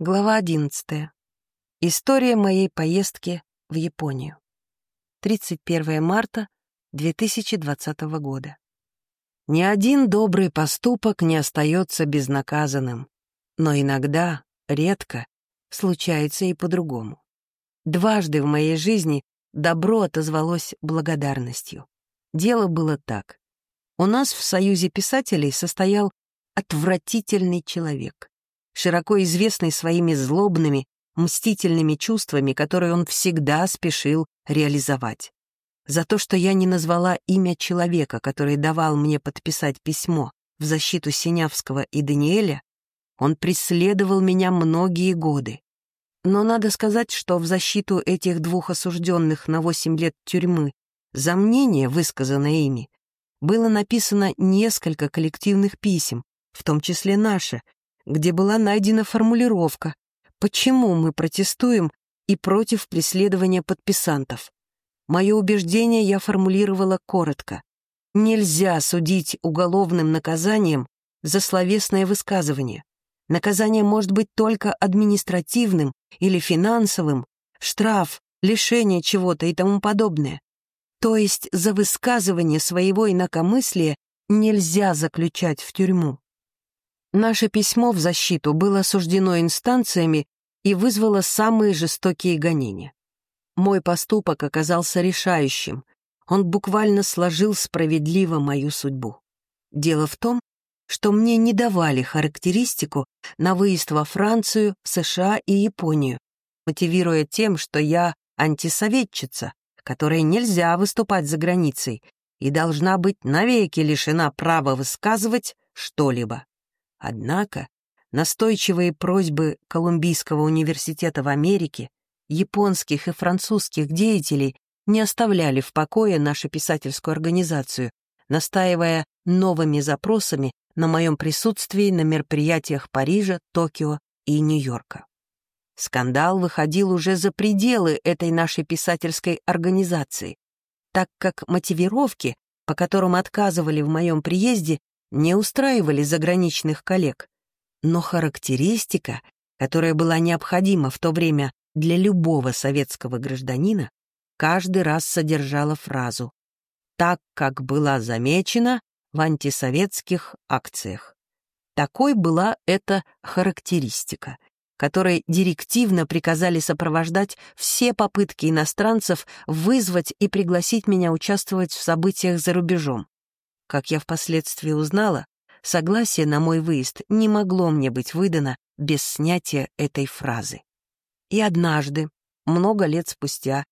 Глава 11. История моей поездки в Японию. 31 марта 2020 года. Ни один добрый поступок не остается безнаказанным, но иногда, редко, случается и по-другому. Дважды в моей жизни добро отозвалось благодарностью. Дело было так. У нас в Союзе писателей состоял отвратительный человек широко известный своими злобными, мстительными чувствами, которые он всегда спешил реализовать. За то, что я не назвала имя человека, который давал мне подписать письмо в защиту Синявского и Даниэля, он преследовал меня многие годы. Но надо сказать, что в защиту этих двух осужденных на восемь лет тюрьмы за мнение, высказанное ими, было написано несколько коллективных писем, в том числе наше, где была найдена формулировка, почему мы протестуем и против преследования подписантов. Мое убеждение я формулировала коротко. Нельзя судить уголовным наказанием за словесное высказывание. Наказание может быть только административным или финансовым, штраф, лишение чего-то и тому подобное. То есть за высказывание своего инакомыслия нельзя заключать в тюрьму. Наше письмо в защиту было осуждено инстанциями и вызвало самые жестокие гонения. Мой поступок оказался решающим. Он буквально сложил справедливо мою судьбу. Дело в том, что мне не давали характеристику на выезд во Францию, США и Японию, мотивируя тем, что я антисоветчица, которой нельзя выступать за границей и должна быть навеки лишена права высказывать что-либо. Однако настойчивые просьбы Колумбийского университета в Америке, японских и французских деятелей не оставляли в покое нашу писательскую организацию, настаивая новыми запросами на моем присутствии на мероприятиях Парижа, Токио и Нью-Йорка. Скандал выходил уже за пределы этой нашей писательской организации, так как мотивировки, по которым отказывали в моем приезде, не устраивали заграничных коллег, но характеристика, которая была необходима в то время для любого советского гражданина, каждый раз содержала фразу «так, как была замечена в антисоветских акциях». Такой была эта характеристика, которой директивно приказали сопровождать все попытки иностранцев вызвать и пригласить меня участвовать в событиях за рубежом. Как я впоследствии узнала, согласие на мой выезд не могло мне быть выдано без снятия этой фразы. И однажды, много лет спустя,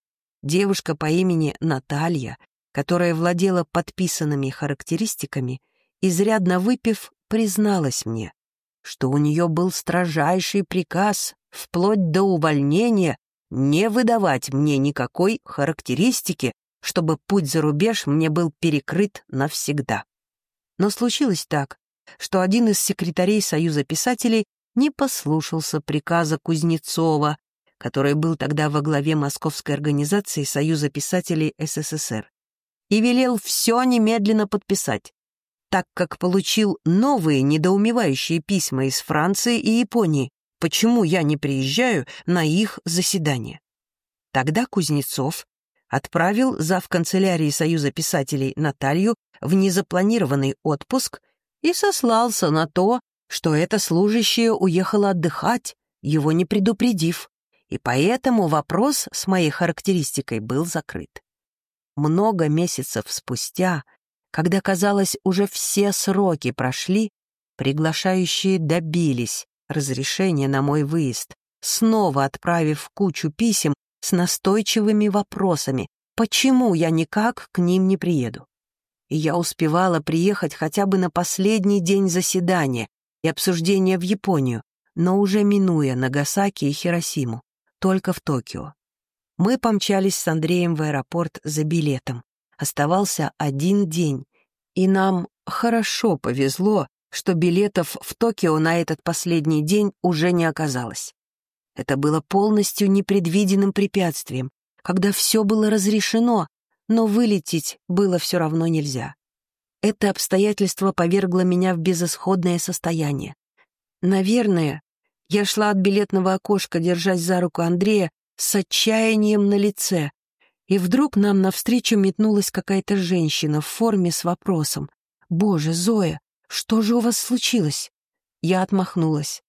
девушка по имени Наталья, которая владела подписанными характеристиками, изрядно выпив, призналась мне, что у нее был строжайший приказ, вплоть до увольнения, не выдавать мне никакой характеристики, чтобы путь за рубеж мне был перекрыт навсегда. Но случилось так, что один из секретарей Союза писателей не послушался приказа Кузнецова, который был тогда во главе Московской организации Союза писателей СССР, и велел все немедленно подписать, так как получил новые недоумевающие письма из Франции и Японии, почему я не приезжаю на их заседание. Тогда Кузнецов отправил зав. канцелярии Союза писателей Наталью в незапланированный отпуск и сослался на то, что эта служащая уехала отдыхать, его не предупредив, и поэтому вопрос с моей характеристикой был закрыт. Много месяцев спустя, когда, казалось, уже все сроки прошли, приглашающие добились разрешения на мой выезд, снова отправив кучу писем с настойчивыми вопросами, почему я никак к ним не приеду. И я успевала приехать хотя бы на последний день заседания и обсуждения в Японию, но уже минуя Нагасаки и Хиросиму, только в Токио. Мы помчались с Андреем в аэропорт за билетом. Оставался один день, и нам хорошо повезло, что билетов в Токио на этот последний день уже не оказалось. Это было полностью непредвиденным препятствием, когда все было разрешено, но вылететь было все равно нельзя. Это обстоятельство повергло меня в безысходное состояние. Наверное, Я шла от билетного окошка, держась за руку Андрея, с отчаянием на лице. И вдруг нам навстречу метнулась какая-то женщина в форме с вопросом. «Боже, Зоя, что же у вас случилось?» Я отмахнулась.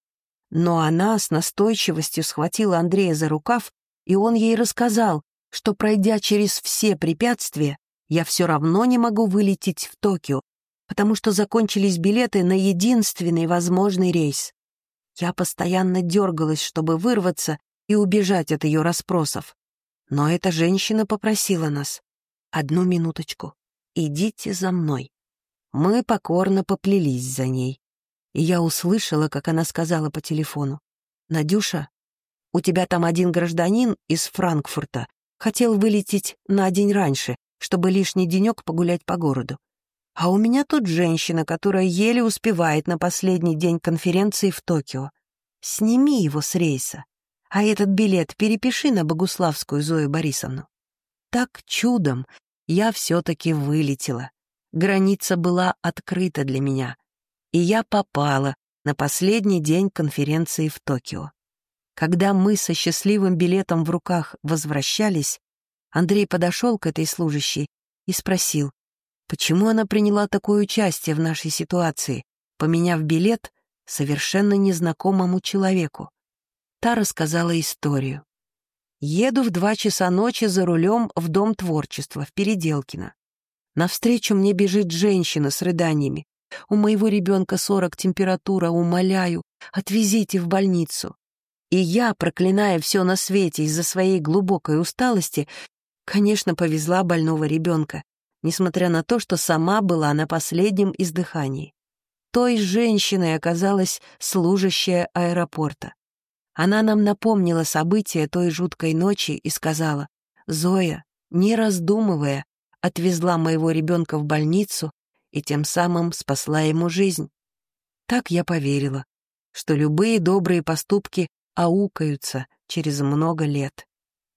Но она с настойчивостью схватила Андрея за рукав, и он ей рассказал, что, пройдя через все препятствия, я все равно не могу вылететь в Токио, потому что закончились билеты на единственный возможный рейс. Я постоянно дергалась, чтобы вырваться и убежать от ее расспросов. Но эта женщина попросила нас. «Одну минуточку. Идите за мной». Мы покорно поплелись за ней. И я услышала, как она сказала по телефону. «Надюша, у тебя там один гражданин из Франкфурта хотел вылететь на день раньше, чтобы лишний денек погулять по городу. А у меня тут женщина, которая еле успевает на последний день конференции в Токио. Сними его с рейса, а этот билет перепиши на Богуславскую Зою Борисовну. Так чудом я все-таки вылетела. Граница была открыта для меня, и я попала на последний день конференции в Токио. Когда мы со счастливым билетом в руках возвращались, Андрей подошел к этой служащей и спросил, Почему она приняла такое участие в нашей ситуации, поменяв билет совершенно незнакомому человеку? Та рассказала историю. Еду в два часа ночи за рулем в Дом творчества в Переделкино. Навстречу мне бежит женщина с рыданиями. У моего ребенка сорок температура, умоляю, отвезите в больницу. И я, проклиная все на свете из-за своей глубокой усталости, конечно, повезла больного ребенка несмотря на то, что сама была на последнем издыхании. Той женщиной оказалась служащая аэропорта. Она нам напомнила события той жуткой ночи и сказала, «Зоя, не раздумывая, отвезла моего ребенка в больницу и тем самым спасла ему жизнь». Так я поверила, что любые добрые поступки аукаются через много лет.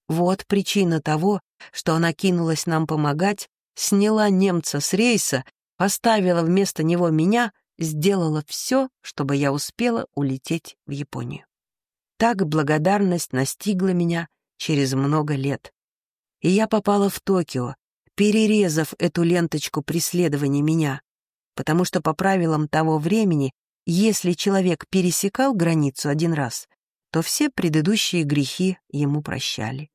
Вот причина того, что она кинулась нам помогать сняла немца с рейса, поставила вместо него меня, сделала все, чтобы я успела улететь в Японию. Так благодарность настигла меня через много лет. И я попала в Токио, перерезав эту ленточку преследования меня, потому что по правилам того времени, если человек пересекал границу один раз, то все предыдущие грехи ему прощали.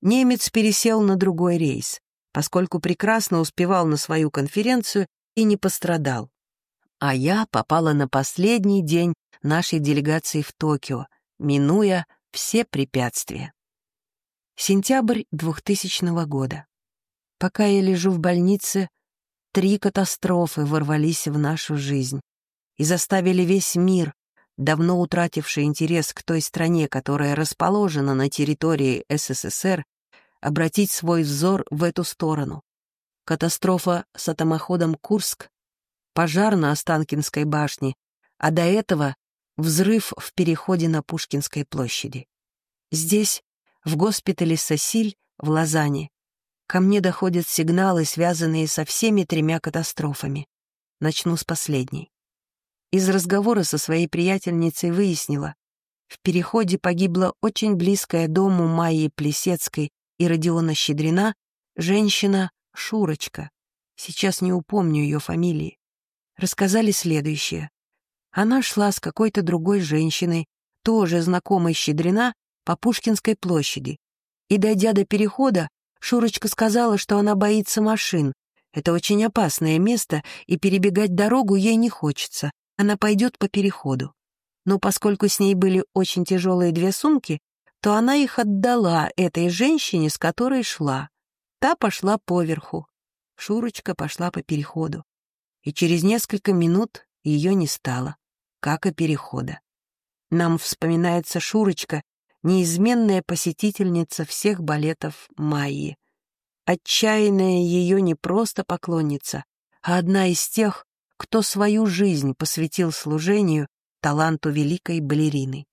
Немец пересел на другой рейс, поскольку прекрасно успевал на свою конференцию и не пострадал. А я попала на последний день нашей делегации в Токио, минуя все препятствия. Сентябрь 2000 года. Пока я лежу в больнице, три катастрофы ворвались в нашу жизнь и заставили весь мир, давно утративший интерес к той стране, которая расположена на территории СССР, обратить свой взор в эту сторону. Катастрофа с атомоходом «Курск», пожар на Останкинской башне, а до этого взрыв в переходе на Пушкинской площади. Здесь, в госпитале Сосиль в Лозанне, ко мне доходят сигналы, связанные со всеми тремя катастрофами. Начну с последней. Из разговора со своей приятельницей выяснила, в переходе погибла очень близкая дому Майи Плесецкой и Родиона Щедрина женщина Шурочка, сейчас не упомню ее фамилии, рассказали следующее. Она шла с какой-то другой женщиной, тоже знакомой Щедрина, по Пушкинской площади. И, дойдя до перехода, Шурочка сказала, что она боится машин. Это очень опасное место, и перебегать дорогу ей не хочется. Она пойдет по переходу. Но поскольку с ней были очень тяжелые две сумки, то она их отдала этой женщине, с которой шла. Та пошла поверху. Шурочка пошла по переходу. И через несколько минут ее не стало, как и перехода. Нам вспоминается Шурочка, неизменная посетительница всех балетов Майи. Отчаянная ее не просто поклонница, а одна из тех, кто свою жизнь посвятил служению таланту великой балерины.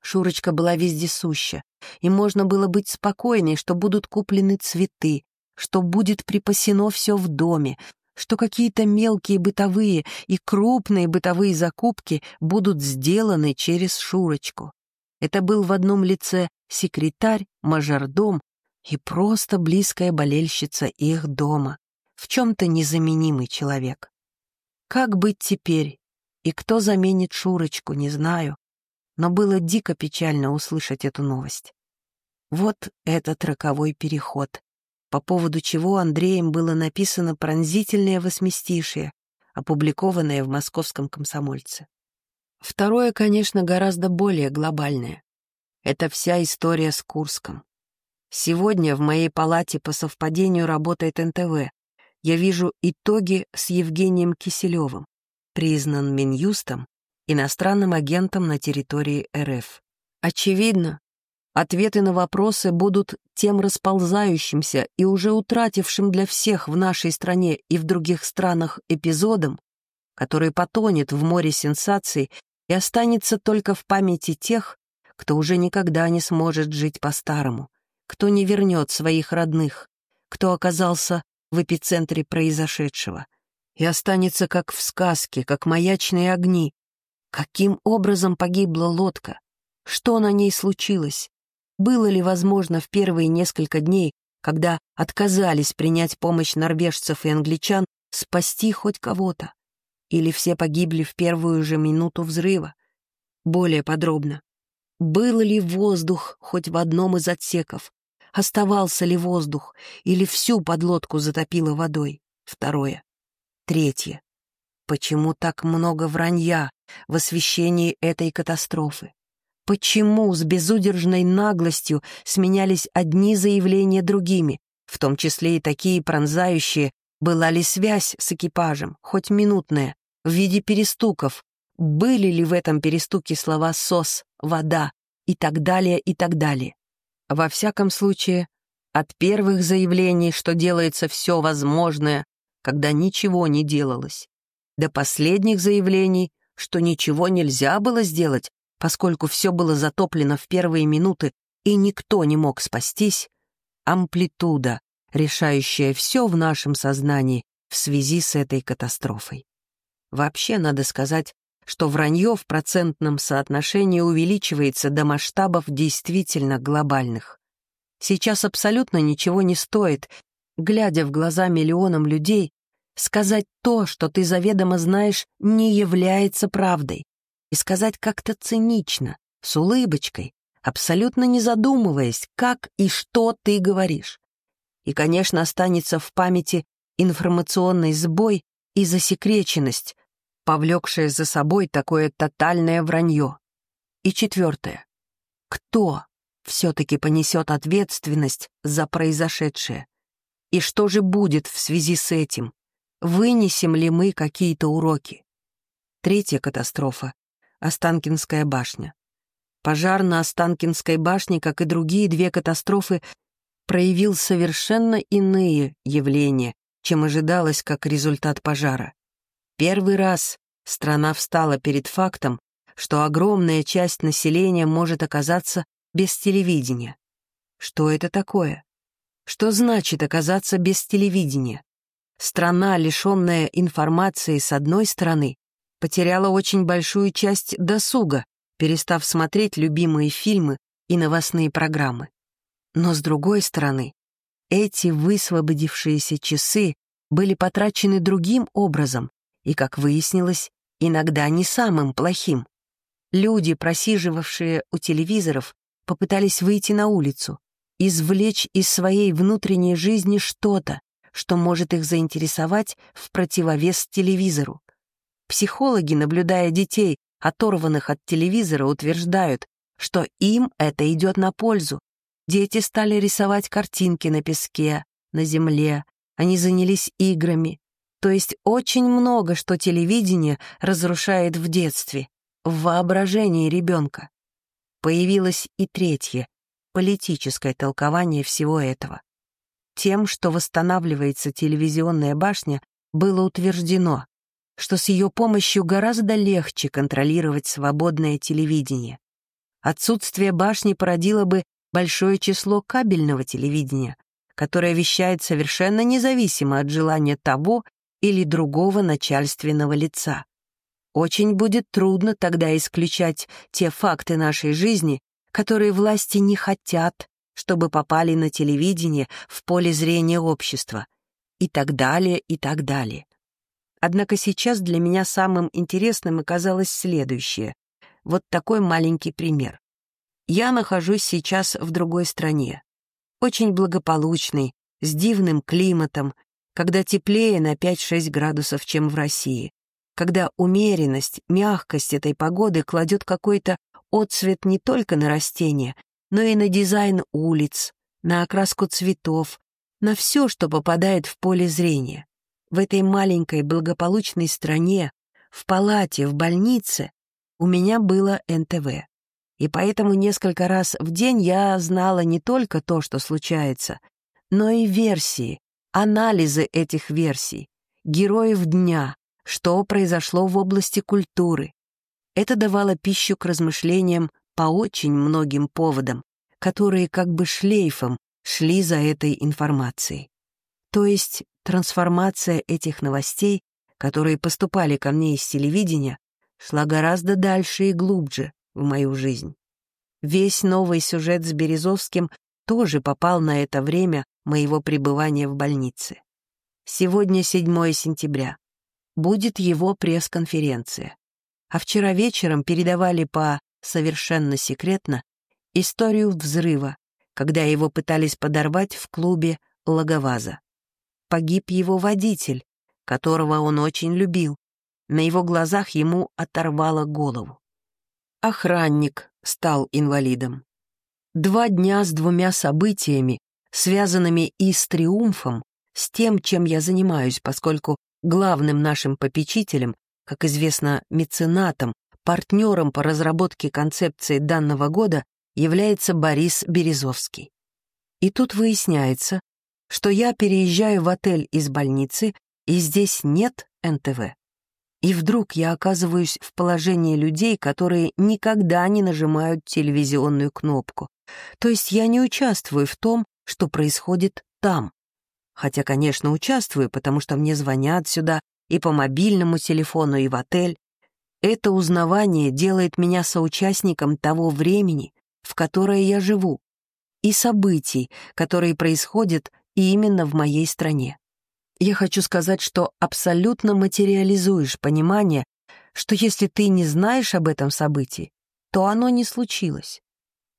Шурочка была вездесуща, и можно было быть спокойной, что будут куплены цветы, что будет припасено все в доме, что какие-то мелкие бытовые и крупные бытовые закупки будут сделаны через Шурочку. Это был в одном лице секретарь, мажордом и просто близкая болельщица их дома, в чем-то незаменимый человек. Как быть теперь? И кто заменит Шурочку, не знаю, но было дико печально услышать эту новость. Вот этот роковой переход, по поводу чего Андреем было написано пронзительное восьмистишие, опубликованное в московском комсомольце. Второе, конечно, гораздо более глобальное. Это вся история с Курском. Сегодня в моей палате по совпадению работает НТВ. Я вижу итоги с Евгением Киселевым, признан Минюстом иностранным агентом на территории РФ. Очевидно, Ответы на вопросы будут тем расползающимся и уже утратившим для всех в нашей стране и в других странах эпизодом, который потонет в море сенсаций и останется только в памяти тех, кто уже никогда не сможет жить по-старому, кто не вернет своих родных, кто оказался в эпицентре произошедшего и останется как в сказке, как маячные огни. Каким образом погибла лодка? Что на ней случилось? Было ли возможно в первые несколько дней, когда отказались принять помощь норвежцев и англичан, спасти хоть кого-то? Или все погибли в первую же минуту взрыва? Более подробно. Был ли воздух хоть в одном из отсеков? Оставался ли воздух? Или всю подлодку затопило водой? Второе. Третье. Почему так много вранья в освещении этой катастрофы? Почему с безудержной наглостью сменялись одни заявления другими, в том числе и такие пронзающие, была ли связь с экипажем, хоть минутная, в виде перестуков, были ли в этом перестуке слова «сос», «вода» и так далее, и так далее. Во всяком случае, от первых заявлений, что делается все возможное, когда ничего не делалось, до последних заявлений, что ничего нельзя было сделать, поскольку все было затоплено в первые минуты и никто не мог спастись, амплитуда, решающая все в нашем сознании в связи с этой катастрофой. Вообще, надо сказать, что вранье в процентном соотношении увеличивается до масштабов действительно глобальных. Сейчас абсолютно ничего не стоит, глядя в глаза миллионам людей, сказать то, что ты заведомо знаешь, не является правдой и сказать как-то цинично, с улыбочкой, абсолютно не задумываясь, как и что ты говоришь. И, конечно, останется в памяти информационный сбой и засекреченность, повлекшая за собой такое тотальное вранье. И четвертое. Кто все-таки понесет ответственность за произошедшее? И что же будет в связи с этим? Вынесем ли мы какие-то уроки? Третья катастрофа Останкинская башня. Пожар на Останкинской башне, как и другие две катастрофы, проявил совершенно иные явления, чем ожидалось как результат пожара. Первый раз страна встала перед фактом, что огромная часть населения может оказаться без телевидения. Что это такое? Что значит оказаться без телевидения? Страна, лишенная информации с одной стороны, потеряла очень большую часть досуга, перестав смотреть любимые фильмы и новостные программы. Но с другой стороны, эти высвободившиеся часы были потрачены другим образом и, как выяснилось, иногда не самым плохим. Люди, просиживавшие у телевизоров, попытались выйти на улицу, извлечь из своей внутренней жизни что-то, что может их заинтересовать в противовес телевизору. Психологи, наблюдая детей, оторванных от телевизора, утверждают, что им это идет на пользу. Дети стали рисовать картинки на песке, на земле, они занялись играми. То есть очень много, что телевидение разрушает в детстве, в воображении ребенка. Появилось и третье, политическое толкование всего этого. Тем, что восстанавливается телевизионная башня, было утверждено, что с ее помощью гораздо легче контролировать свободное телевидение. Отсутствие башни породило бы большое число кабельного телевидения, которое вещает совершенно независимо от желания того или другого начальственного лица. Очень будет трудно тогда исключать те факты нашей жизни, которые власти не хотят, чтобы попали на телевидение в поле зрения общества, и так далее, и так далее. Однако сейчас для меня самым интересным оказалось следующее. Вот такой маленький пример. Я нахожусь сейчас в другой стране, очень благополучной, с дивным климатом, когда теплее на 5-6 градусов, чем в России, когда умеренность, мягкость этой погоды кладет какой-то отцвет не только на растения, но и на дизайн улиц, на окраску цветов, на все, что попадает в поле зрения. В этой маленькой благополучной стране, в палате, в больнице, у меня было НТВ. И поэтому несколько раз в день я знала не только то, что случается, но и версии, анализы этих версий, героев дня, что произошло в области культуры. Это давало пищу к размышлениям по очень многим поводам, которые как бы шлейфом шли за этой информацией. То есть трансформация этих новостей, которые поступали ко мне из телевидения, шла гораздо дальше и глубже в мою жизнь. Весь новый сюжет с Березовским тоже попал на это время моего пребывания в больнице. Сегодня 7 сентября. Будет его пресс-конференция. А вчера вечером передавали по совершенно секретно историю взрыва, когда его пытались подорвать в клубе Логоваза. Погиб его водитель, которого он очень любил. На его глазах ему оторвало голову. Охранник стал инвалидом. Два дня с двумя событиями, связанными и с триумфом, с тем, чем я занимаюсь, поскольку главным нашим попечителем, как известно, меценатом, партнером по разработке концепции данного года является Борис Березовский. И тут выясняется, что я переезжаю в отель из больницы, и здесь нет НТВ. И вдруг я оказываюсь в положении людей, которые никогда не нажимают телевизионную кнопку, то есть я не участвую в том, что происходит там. Хотя, конечно, участвую, потому что мне звонят сюда и по мобильному телефону, и в отель. Это узнавание делает меня соучастником того времени, в которое я живу, и событий, которые происходят именно в моей стране. Я хочу сказать, что абсолютно материализуешь понимание, что если ты не знаешь об этом событии, то оно не случилось.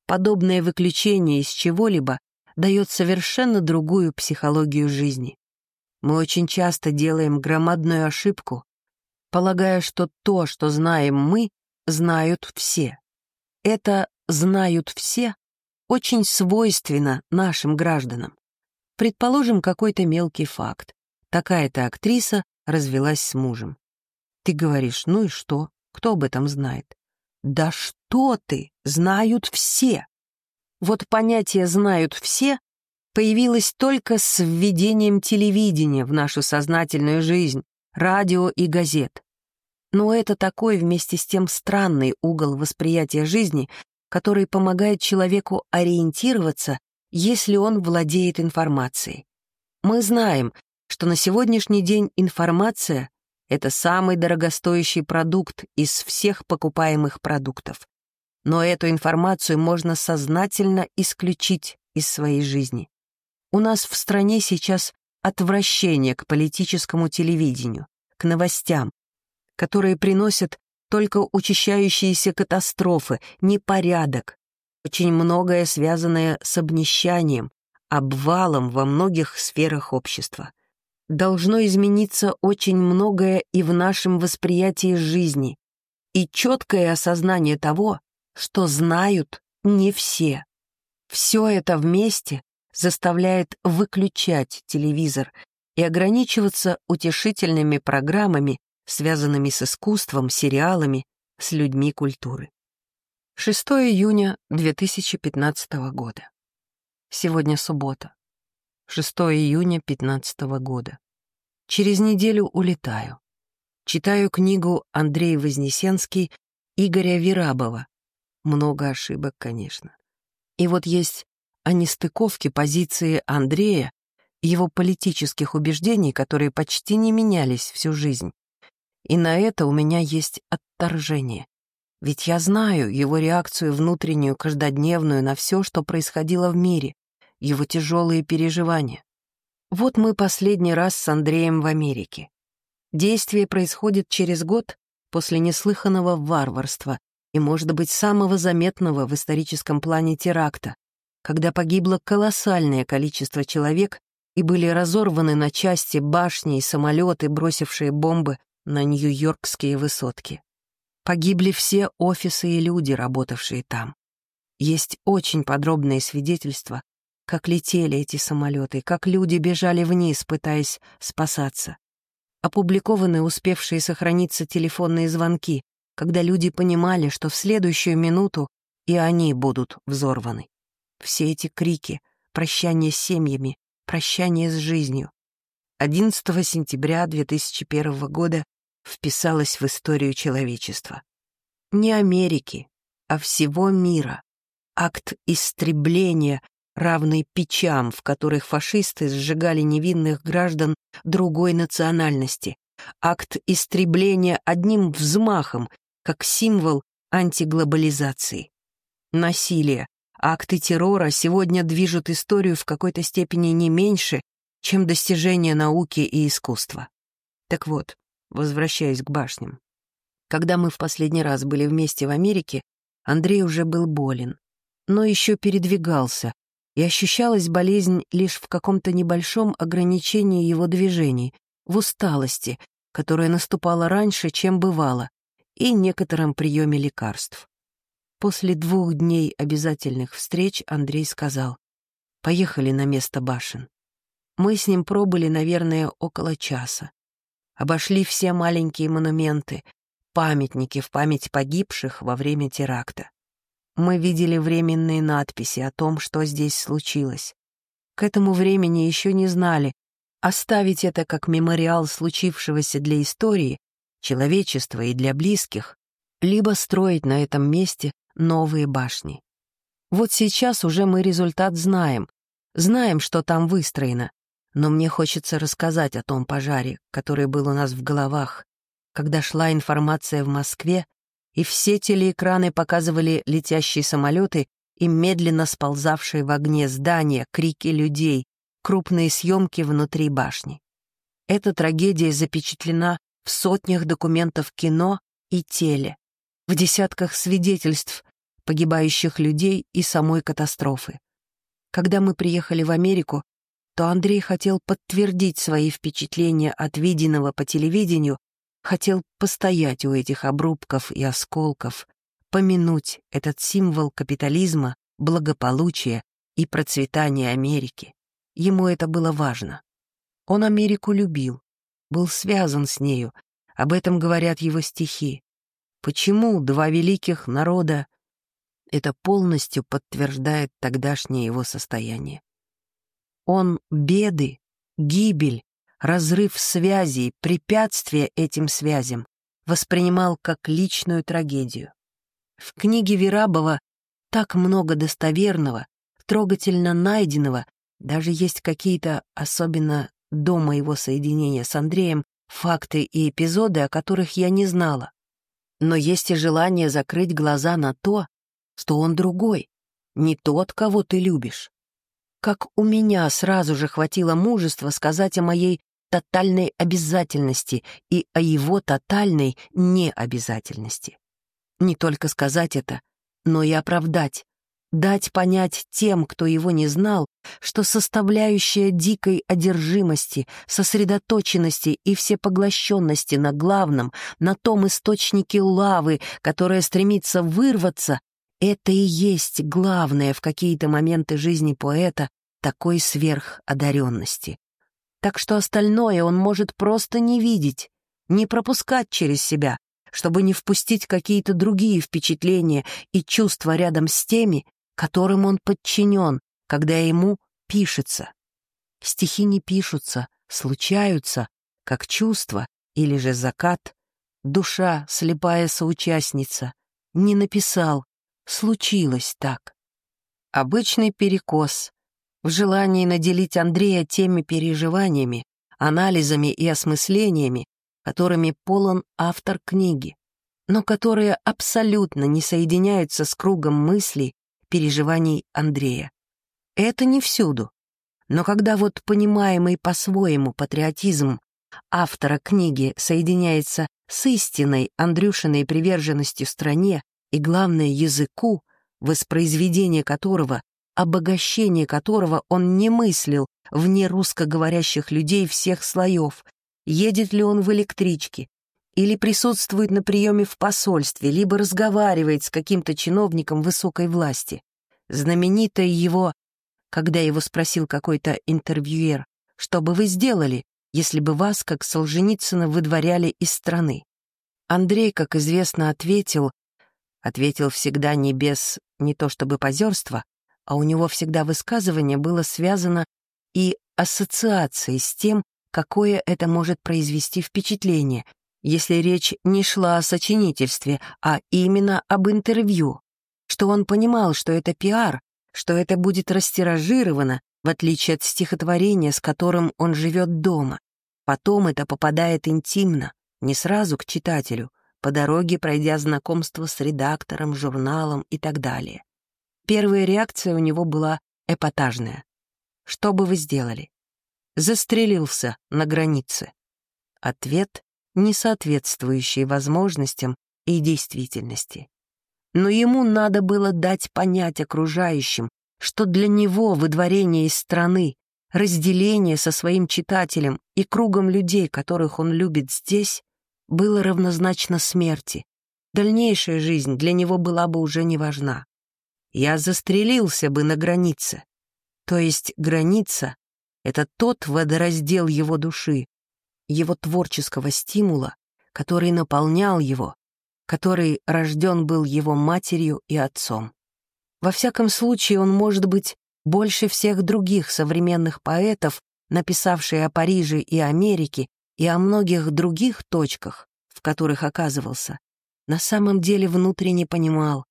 Подобное выключение из чего-либо дает совершенно другую психологию жизни. Мы очень часто делаем громадную ошибку, полагая, что то, что знаем мы, знают все. Это «знают все» очень свойственно нашим гражданам. Предположим, какой-то мелкий факт. Такая-то актриса развелась с мужем. Ты говоришь, ну и что? Кто об этом знает? Да что ты, знают все. Вот понятие «знают все» появилось только с введением телевидения в нашу сознательную жизнь, радио и газет. Но это такой вместе с тем странный угол восприятия жизни, который помогает человеку ориентироваться, если он владеет информацией. Мы знаем, что на сегодняшний день информация это самый дорогостоящий продукт из всех покупаемых продуктов. Но эту информацию можно сознательно исключить из своей жизни. У нас в стране сейчас отвращение к политическому телевидению, к новостям, которые приносят только учащающиеся катастрофы, непорядок, очень многое связанное с обнищанием, обвалом во многих сферах общества. Должно измениться очень многое и в нашем восприятии жизни, и четкое осознание того, что знают не все. Все это вместе заставляет выключать телевизор и ограничиваться утешительными программами, связанными с искусством, сериалами, с людьми культуры. 6 июня 2015 года. Сегодня суббота. 6 июня 15 года. Через неделю улетаю. Читаю книгу Андрей Вознесенский Игоря Верабова. Много ошибок, конечно. И вот есть о нестыковке позиции Андрея его политических убеждений, которые почти не менялись всю жизнь. И на это у меня есть отторжение. Ведь я знаю его реакцию внутреннюю, каждодневную на все, что происходило в мире, его тяжелые переживания. Вот мы последний раз с Андреем в Америке. Действие происходит через год после неслыханного варварства и, может быть, самого заметного в историческом плане теракта, когда погибло колоссальное количество человек и были разорваны на части башни и самолеты, бросившие бомбы на Нью-Йоркские высотки. Погибли все офисы и люди, работавшие там. Есть очень подробные свидетельства, как летели эти самолеты, как люди бежали вниз, пытаясь спасаться. Опубликованы успевшие сохраниться телефонные звонки, когда люди понимали, что в следующую минуту и они будут взорваны. Все эти крики, прощание с семьями, прощание с жизнью. 11 сентября 2001 года вписалась в историю человечества. Не Америки, а всего мира. Акт истребления, равный печам, в которых фашисты сжигали невинных граждан другой национальности. Акт истребления одним взмахом, как символ антиглобализации. Насилие, акты террора сегодня движут историю в какой-то степени не меньше, чем достижения науки и искусства. Так вот, возвращаясь к башням. Когда мы в последний раз были вместе в Америке, Андрей уже был болен, но еще передвигался, и ощущалась болезнь лишь в каком-то небольшом ограничении его движений, в усталости, которая наступала раньше, чем бывало, и некотором приеме лекарств. После двух дней обязательных встреч Андрей сказал, «Поехали на место башен». Мы с ним пробыли, наверное, около часа обошли все маленькие монументы, памятники в память погибших во время теракта. Мы видели временные надписи о том, что здесь случилось. К этому времени еще не знали, оставить это как мемориал случившегося для истории, человечества и для близких, либо строить на этом месте новые башни. Вот сейчас уже мы результат знаем, знаем, что там выстроено, но мне хочется рассказать о том пожаре, который был у нас в головах, когда шла информация в Москве, и все телеэкраны показывали летящие самолеты и медленно сползавшие в огне здания, крики людей, крупные съемки внутри башни. Эта трагедия запечатлена в сотнях документов кино и теле, в десятках свидетельств погибающих людей и самой катастрофы. Когда мы приехали в Америку, то Андрей хотел подтвердить свои впечатления от виденного по телевидению, хотел постоять у этих обрубков и осколков, помянуть этот символ капитализма, благополучия и процветания Америки. Ему это было важно. Он Америку любил, был связан с нею, об этом говорят его стихи. Почему два великих народа? Это полностью подтверждает тогдашнее его состояние. Он беды, гибель, разрыв связей, препятствия этим связям воспринимал как личную трагедию. В книге Верабова так много достоверного, трогательно найденного, даже есть какие-то, особенно до моего соединения с Андреем, факты и эпизоды, о которых я не знала. Но есть и желание закрыть глаза на то, что он другой, не тот, кого ты любишь как у меня сразу же хватило мужества сказать о моей тотальной обязательности и о его тотальной необязательности. Не только сказать это, но и оправдать, дать понять тем, кто его не знал, что составляющая дикой одержимости, сосредоточенности и всепоглощенности на главном, на том источнике лавы, которая стремится вырваться, это и есть главное в какие-то моменты жизни поэта такой сверходаренности. Так что остальное он может просто не видеть, не пропускать через себя, чтобы не впустить какие-то другие впечатления и чувства рядом с теми, которым он подчинен, когда ему пишется. Стихи не пишутся, случаются, как чувства или же закат, душа, слепая соучастница, не написал, случилось так. Обычный перекос, в желании наделить Андрея теми переживаниями, анализами и осмыслениями, которыми полон автор книги, но которые абсолютно не соединяются с кругом мыслей, переживаний Андрея. Это не всюду. Но когда вот понимаемый по-своему патриотизм автора книги соединяется с истинной Андрюшиной приверженностью стране и, главное, языку, воспроизведение которого, обогащение которого он не мыслил вне русскоговорящих людей всех слоев, едет ли он в электричке, или присутствует на приеме в посольстве, либо разговаривает с каким-то чиновником высокой власти. Знаменитое его, когда его спросил какой-то интервьюер, что бы вы сделали, если бы вас, как Солженицына, выдворяли из страны? Андрей, как известно, ответил, ответил всегда не без, не то чтобы позерства, а у него всегда высказывание было связано и ассоциацией с тем, какое это может произвести впечатление, если речь не шла о сочинительстве, а именно об интервью, что он понимал, что это пиар, что это будет растиражировано, в отличие от стихотворения, с которым он живет дома. Потом это попадает интимно, не сразу к читателю, по дороге пройдя знакомство с редактором, журналом и так далее. Первая реакция у него была эпатажная. «Что бы вы сделали?» «Застрелился на границе». Ответ, не соответствующий возможностям и действительности. Но ему надо было дать понять окружающим, что для него выдворение из страны, разделение со своим читателем и кругом людей, которых он любит здесь, было равнозначно смерти. Дальнейшая жизнь для него была бы уже не важна. Я застрелился бы на границе. То есть граница — это тот водораздел его души, его творческого стимула, который наполнял его, который рожден был его матерью и отцом. Во всяком случае, он может быть больше всех других современных поэтов, написавшие о Париже и Америке и о многих других точках, в которых оказывался, на самом деле внутренне понимал,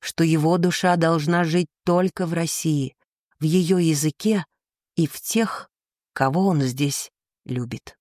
что его душа должна жить только в России, в ее языке и в тех, кого он здесь любит.